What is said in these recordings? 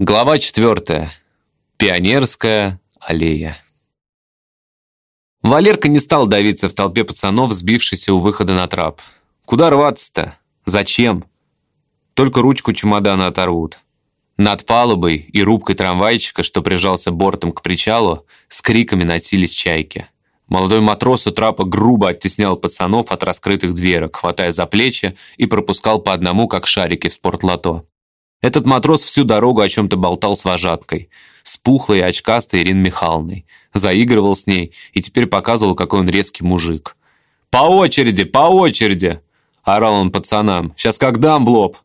Глава четвертая. Пионерская аллея. Валерка не стал давиться в толпе пацанов, сбившихся у выхода на трап. Куда рваться-то? Зачем? Только ручку чемодана оторвут. Над палубой и рубкой трамвайчика, что прижался бортом к причалу, с криками носились чайки. Молодой матрос у трапа грубо оттеснял пацанов от раскрытых дверок, хватая за плечи и пропускал по одному, как шарики в спортлото. Этот матрос всю дорогу о чем-то болтал с вожаткой, с пухлой и очкастой Ириной Михайловной, заигрывал с ней и теперь показывал, какой он резкий мужик. «По очереди, по очереди!» – орал он пацанам. «Сейчас как дам в лоб!»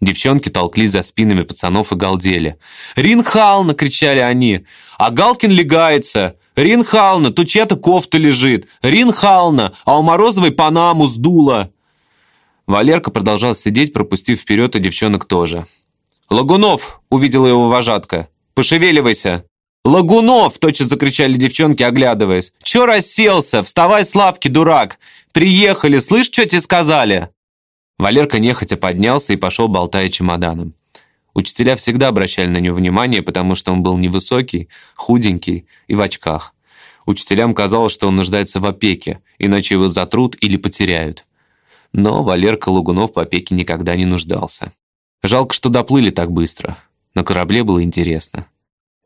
Девчонки толклись за спинами пацанов и галдели. «Ринхална!» – кричали они. «А Галкин легается! Ринхална! Тут чья-то кофта лежит! Ринхална! А у Морозовой панаму сдуло!» Валерка продолжал сидеть, пропустив вперед и девчонок тоже. «Лагунов!» — увидела его вожатка. «Пошевеливайся!» «Лагунов!» — точно закричали девчонки, оглядываясь. «Чё расселся? Вставай с лавки, дурак! Приехали! Слышь, что тебе сказали?» Валерка нехотя поднялся и пошел, болтая чемоданом. Учителя всегда обращали на него внимание, потому что он был невысокий, худенький и в очках. Учителям казалось, что он нуждается в опеке, иначе его затрут или потеряют. Но Валерка Лугунов в опеке никогда не нуждался. Жалко, что доплыли так быстро. На корабле было интересно.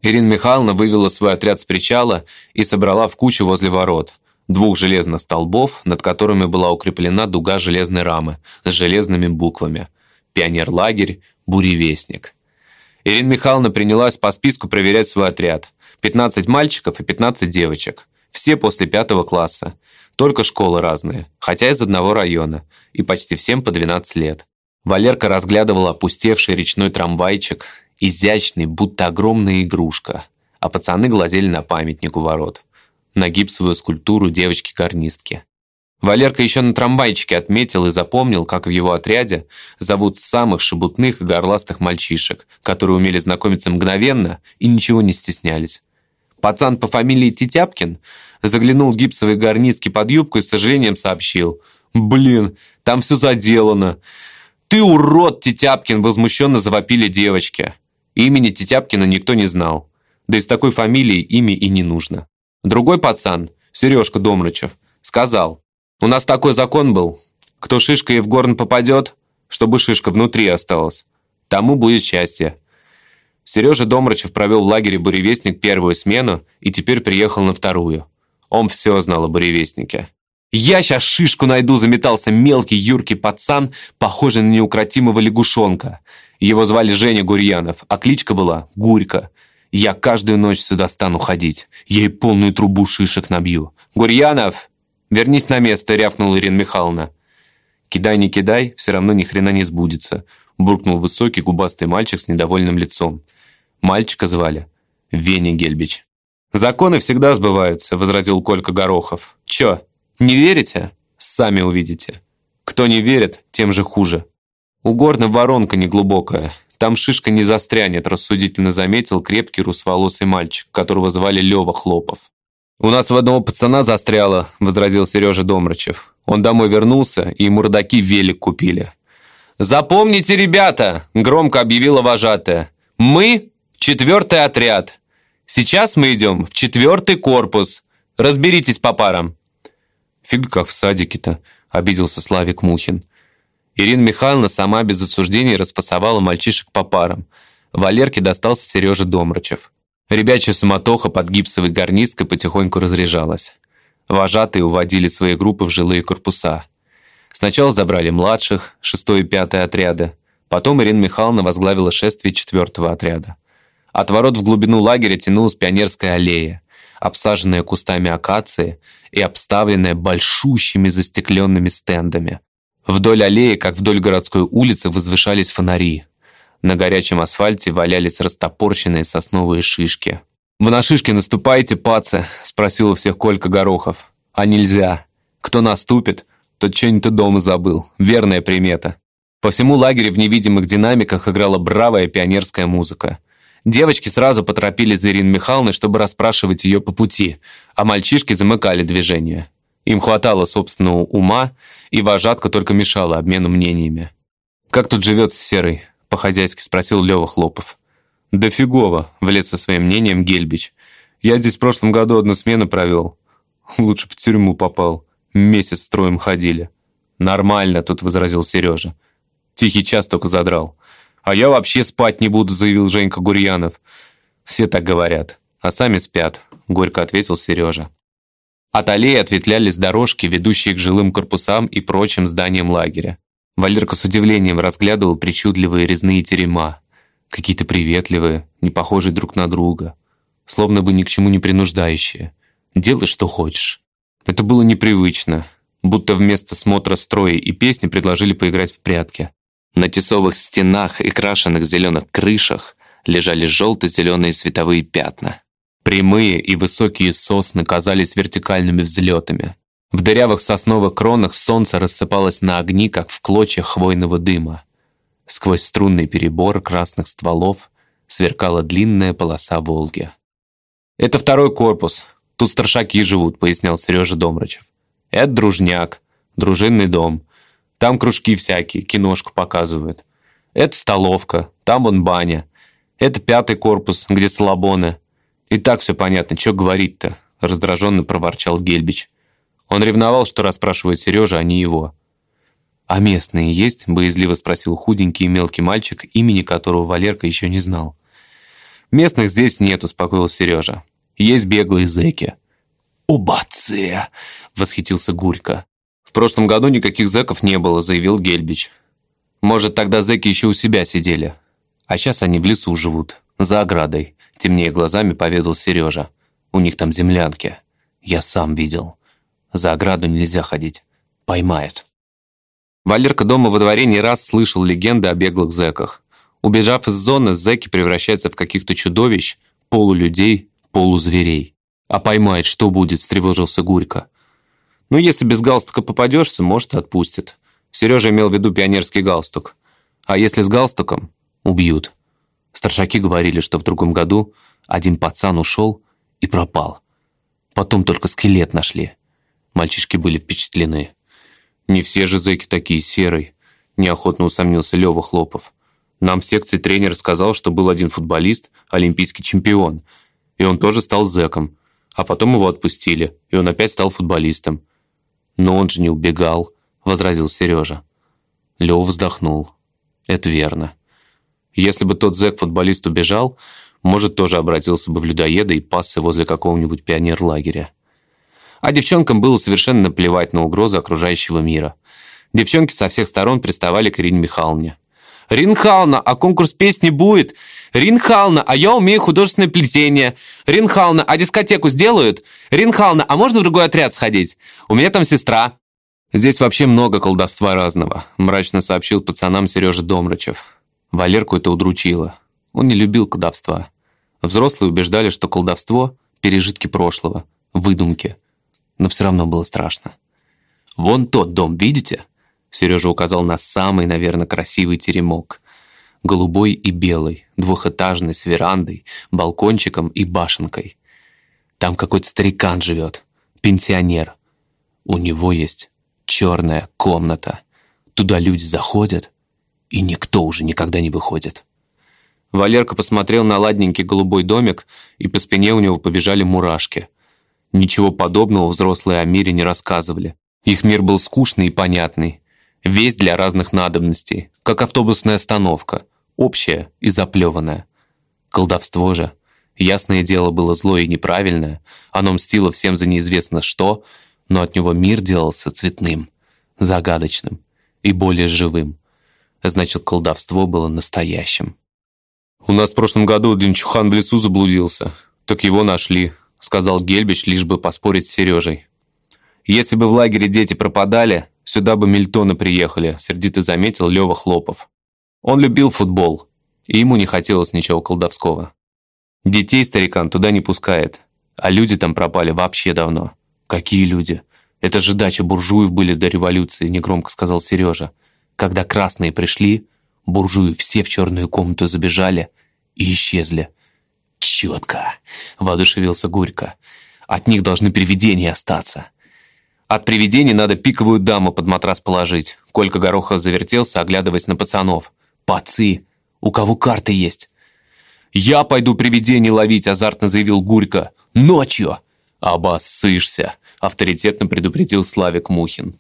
Ирина Михайловна вывела свой отряд с причала и собрала в кучу возле ворот. Двух железных столбов, над которыми была укреплена дуга железной рамы с железными буквами. Пионерлагерь, буревестник. Ирина Михайловна принялась по списку проверять свой отряд. 15 мальчиков и 15 девочек. Все после пятого класса. Только школы разные, хотя из одного района, и почти всем по 12 лет. Валерка разглядывала опустевший речной трамвайчик, изящный, будто огромная игрушка, а пацаны глазели на памятник у ворот, на гипсовую скульптуру девочки-карнистки. Валерка еще на трамвайчике отметил и запомнил, как в его отряде зовут самых шебутных и горластых мальчишек, которые умели знакомиться мгновенно и ничего не стеснялись. Пацан по фамилии Титяпкин заглянул в гипсовые гарнистки под юбку и с сожалением сообщил. «Блин, там все заделано!» «Ты урод, Титяпкин!» возмущенно завопили девочки. Имени Титяпкина никто не знал. Да и с такой фамилией имя и не нужно. Другой пацан, Сережка Домрачев, сказал, «У нас такой закон был. Кто шишкой в горн попадет, чтобы шишка внутри осталась, тому будет счастье. Сережа Домрачев провел в лагере «Буревестник» первую смену и теперь приехал на вторую. Он все знал о «Буревестнике». «Я сейчас шишку найду!» – заметался мелкий юркий пацан, похожий на неукротимого лягушонка. Его звали Женя Гурьянов, а кличка была Гурька. «Я каждую ночь сюда стану ходить. Ей полную трубу шишек набью». «Гурьянов, вернись на место!» – рявкнула Ирина Михайловна. «Кидай, не кидай, все равно ни хрена не сбудется», – буркнул высокий губастый мальчик с недовольным лицом. Мальчика звали Веня Гельбич. «Законы всегда сбываются», — возразил Колька Горохов. «Чё, не верите? Сами увидите. Кто не верит, тем же хуже». У горна воронка неглубокая. Там шишка не застрянет, рассудительно заметил крепкий русволосый мальчик, которого звали Лёва Хлопов. «У нас в одного пацана застряло», — возразил Сережа Домрачев. Он домой вернулся, и ему родаки велик купили. «Запомните, ребята!» — громко объявила вожатая. «Мы Четвертый отряд. Сейчас мы идем в четвертый корпус. Разберитесь по парам». «Фиг как в садике-то», — обиделся Славик Мухин. Ирина Михайловна сама без осуждений расфасовала мальчишек по парам. Валерке достался Сережа Домрачев. Ребячья суматоха под гипсовой гарнисткой потихоньку разряжалась. Вожатые уводили свои группы в жилые корпуса. Сначала забрали младших, шестой и пятый отряды. Потом Ирина Михайловна возглавила шествие четвертого отряда. От ворот в глубину лагеря тянулась пионерская аллея, обсаженная кустами акации и обставленная большущими застекленными стендами. Вдоль аллеи, как вдоль городской улицы, возвышались фонари. На горячем асфальте валялись растопорщенные сосновые шишки. «Вы на шишки наступаете, пацы?» – спросил у всех Колька Горохов. «А нельзя. Кто наступит, тот что-нибудь дома забыл. Верная примета». По всему лагерю в невидимых динамиках играла бравая пионерская музыка – Девочки сразу поторопились за Ириной Михайловной, чтобы расспрашивать ее по пути, а мальчишки замыкали движение. Им хватало собственного ума, и вожатка только мешала обмену мнениями. «Как тут живется Серый?» – по-хозяйски спросил Лёва Хлопов. «Да фигово», — влез со своим мнением Гельбич. «Я здесь в прошлом году одну смену провел. Лучше в тюрьму попал. Месяц строем ходили». «Нормально», — тут возразил Сережа. Тихий час только задрал. «А я вообще спать не буду», — заявил Женька Гурьянов. «Все так говорят, а сами спят», — горько ответил Сережа. От аллеи ответвлялись дорожки, ведущие к жилым корпусам и прочим зданиям лагеря. Валерка с удивлением разглядывал причудливые резные терема. Какие-то приветливые, не похожие друг на друга. Словно бы ни к чему не принуждающие. Делай, что хочешь. Это было непривычно. Будто вместо смотра строя и песни предложили поиграть в прятки. На тесовых стенах и крашенных зеленых крышах лежали желто-зеленые световые пятна. Прямые и высокие сосны казались вертикальными взлетами. В дырявых сосновых кронах солнце рассыпалось на огни, как в клочьях хвойного дыма. Сквозь струнный перебор красных стволов сверкала длинная полоса Волги. «Это второй корпус. Тут старшаки живут», — пояснял Сережа Домрачев. «Это дружняк, дружинный дом. Там кружки всякие, киношку показывают. Это столовка, там вон баня. Это пятый корпус, где слабоны. «И так все понятно, что говорить-то?» раздраженно проворчал Гельбич. Он ревновал, что расспрашивает Сережа, а не его. «А местные есть?» – боязливо спросил худенький и мелкий мальчик, имени которого Валерка еще не знал. «Местных здесь нет», – успокоил Сережа. «Есть беглые зэки». «Убаце!» – восхитился Гурько. «В прошлом году никаких зэков не было», – заявил Гельбич. «Может, тогда зэки еще у себя сидели. А сейчас они в лесу живут, за оградой темнее глазами поведал Сережа. У них там землянки. Я сам видел. За ограду нельзя ходить. Поймают. Валерка дома во дворе не раз слышал легенды о беглых зэках. Убежав из зоны, зэки превращаются в каких-то чудовищ, полулюдей, полузверей. А поймает, что будет, встревожился Гурько. Ну, если без галстука попадешься, может, отпустят. Сережа имел в виду пионерский галстук. А если с галстуком, убьют. Старшаки говорили, что в другом году один пацан ушел и пропал. Потом только скелет нашли. Мальчишки были впечатлены. «Не все же зэки такие серые», – неохотно усомнился Лёва Хлопов. «Нам в секции тренер сказал, что был один футболист, олимпийский чемпион, и он тоже стал зэком. А потом его отпустили, и он опять стал футболистом». «Но он же не убегал», – возразил Сережа. Лёва вздохнул. «Это верно». Если бы тот зэк-футболист убежал, может, тоже обратился бы в людоеда и пасся возле какого-нибудь пионерлагеря. А девчонкам было совершенно наплевать на угрозы окружающего мира. Девчонки со всех сторон приставали к Ирине Михайловне. «Рин Хална, а конкурс песни будет? Рин Хална, а я умею художественное плетение. Рин Хална, а дискотеку сделают? Рин Хална, а можно в другой отряд сходить? У меня там сестра». «Здесь вообще много колдовства разного», мрачно сообщил пацанам Сережа Домрачев. Валерку это удручило. Он не любил колдовства. Взрослые убеждали, что колдовство – пережитки прошлого, выдумки. Но все равно было страшно. «Вон тот дом, видите?» Сережа указал на самый, наверное, красивый теремок. Голубой и белый, двухэтажный, с верандой, балкончиком и башенкой. Там какой-то старикан живет, пенсионер. У него есть черная комната. Туда люди заходят, и никто уже никогда не выходит. Валерка посмотрел на ладненький голубой домик, и по спине у него побежали мурашки. Ничего подобного взрослые о мире не рассказывали. Их мир был скучный и понятный. Весь для разных надобностей, как автобусная остановка, общая и заплеванная. Колдовство же, ясное дело, было злое и неправильное, оно мстило всем за неизвестно что, но от него мир делался цветным, загадочным и более живым. Значит, колдовство было настоящим. «У нас в прошлом году один чухан в лесу заблудился. Так его нашли», — сказал Гельбич, лишь бы поспорить с Сережей. «Если бы в лагере дети пропадали, сюда бы мильтоны приехали», — сердито заметил Лёва Хлопов. Он любил футбол, и ему не хотелось ничего колдовского. Детей старикан туда не пускает, а люди там пропали вообще давно. «Какие люди? Это же дача буржуев были до революции», — негромко сказал Сережа. Когда красные пришли, буржуи все в черную комнату забежали и исчезли. «Четко!» — воодушевился Гурько. «От них должны привидения остаться». «От привидений надо пиковую даму под матрас положить». Колька Горохов завертелся, оглядываясь на пацанов. «Пацы! У кого карты есть?» «Я пойду привидений ловить», – азартно заявил Гурько. «Ночью!» «Обоссышься», – авторитетно предупредил Славик Мухин.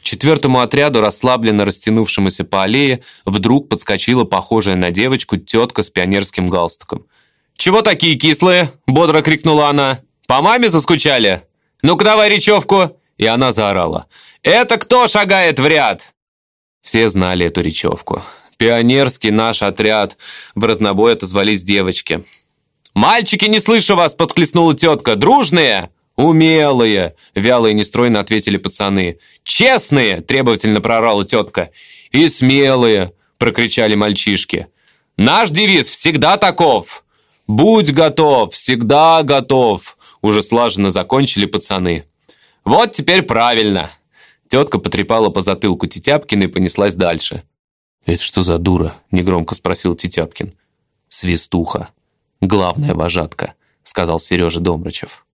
Четвертому отряду, расслабленно растянувшемуся по аллее, вдруг подскочила похожая на девочку тетка с пионерским галстуком. «Чего такие кислые?» – бодро крикнула она. «По маме заскучали? Ну-ка давай речевку!» И она заорала. «Это кто шагает в ряд?» Все знали эту речевку. Пионерский наш отряд. В разнобой отозвались девочки. «Мальчики, не слышу вас!» – подхлестнула тетка. «Дружные?» «Умелые!» – вяло и нестройно ответили пацаны. «Честные!» – требовательно прорала тетка. «И смелые!» – прокричали мальчишки. «Наш девиз всегда таков!» «Будь готов! Всегда готов!» Уже слаженно закончили пацаны. «Вот теперь правильно!» Тетка потрепала по затылку Тетяпкина и понеслась дальше. «Это что за дура?» – негромко спросил Тетяпкин. «Свистуха. Главная вожатка», – сказал Сережа Домрачев.